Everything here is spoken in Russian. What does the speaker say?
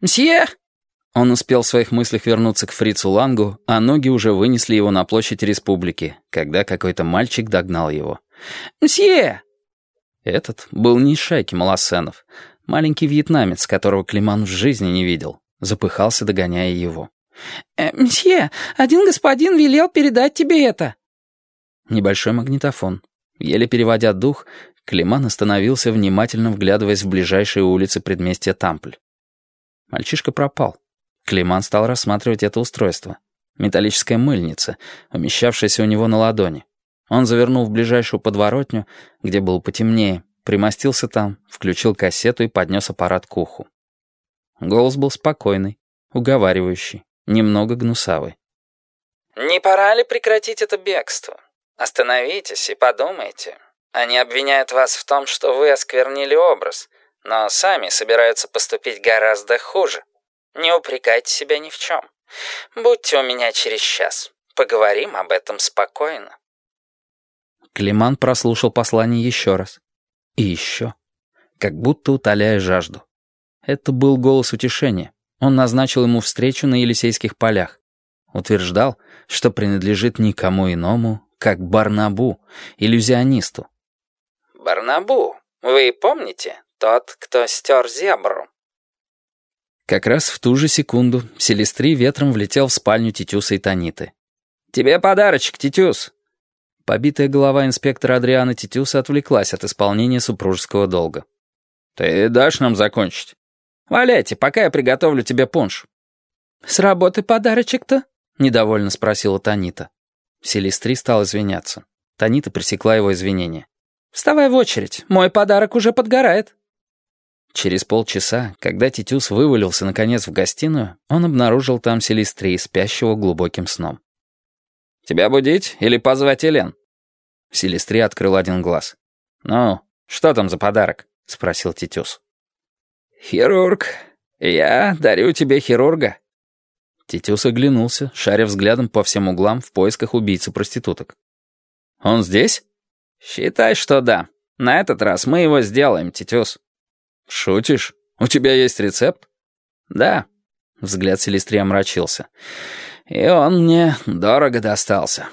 «Мсье!» Он успел в своих мыслях вернуться к фрицу Лангу, а ноги уже вынесли его на площадь республики, когда какой-то мальчик догнал его. «Мсье!» Этот был не шайки малосенов. Маленький вьетнамец, которого Климан в жизни не видел. Запыхался, догоняя его. «Э, «Мсье, один господин велел передать тебе это». Небольшой магнитофон. Еле переводя дух, Климан остановился, внимательно вглядываясь в ближайшие улицы предместья Тампль. Мальчишка пропал. Климан стал рассматривать это устройство. Металлическая мыльница, умещавшаяся у него на ладони. Он завернул в ближайшую подворотню, где было потемнее, примостился там, включил кассету и поднес аппарат к уху. Голос был спокойный, уговаривающий, немного гнусавый. «Не пора ли прекратить это бегство? Остановитесь и подумайте. Они обвиняют вас в том, что вы осквернили образ, но сами собираются поступить гораздо хуже. Не упрекайте себя ни в чем. Будьте у меня через час. Поговорим об этом спокойно». Климан прослушал послание еще раз. И еще. Как будто утоляя жажду. Это был голос утешения. Он назначил ему встречу на Елисейских полях. Утверждал, что принадлежит никому иному, как Барнабу, иллюзионисту. «Барнабу, вы помните? Тот, кто стер зебру». Как раз в ту же секунду Селестри ветром влетел в спальню Титюса и Таниты. «Тебе подарочек, Титюс!» Побитая голова инспектора Адриана Титюса отвлеклась от исполнения супружеского долга. «Ты дашь нам закончить?» «Валяйте, пока я приготовлю тебе пунш». «С работы подарочек-то?» — недовольно спросила Танита. Селестри стал извиняться. Танита пресекла его извинения. «Вставай в очередь, мой подарок уже подгорает». Через полчаса, когда Титюс вывалился наконец в гостиную, он обнаружил там Селестри, спящего глубоким сном. «Тебя будить или позвать Элен?» Селестри открыл один глаз. «Ну, что там за подарок?» — спросил Титюс. «Хирург. Я дарю тебе хирурга». Титюс оглянулся, шаря взглядом по всем углам в поисках убийцы проституток. «Он здесь?» «Считай, что да. На этот раз мы его сделаем, Титюс». «Шутишь? У тебя есть рецепт?» «Да». Взгляд Селестри омрачился. «И он мне дорого достался».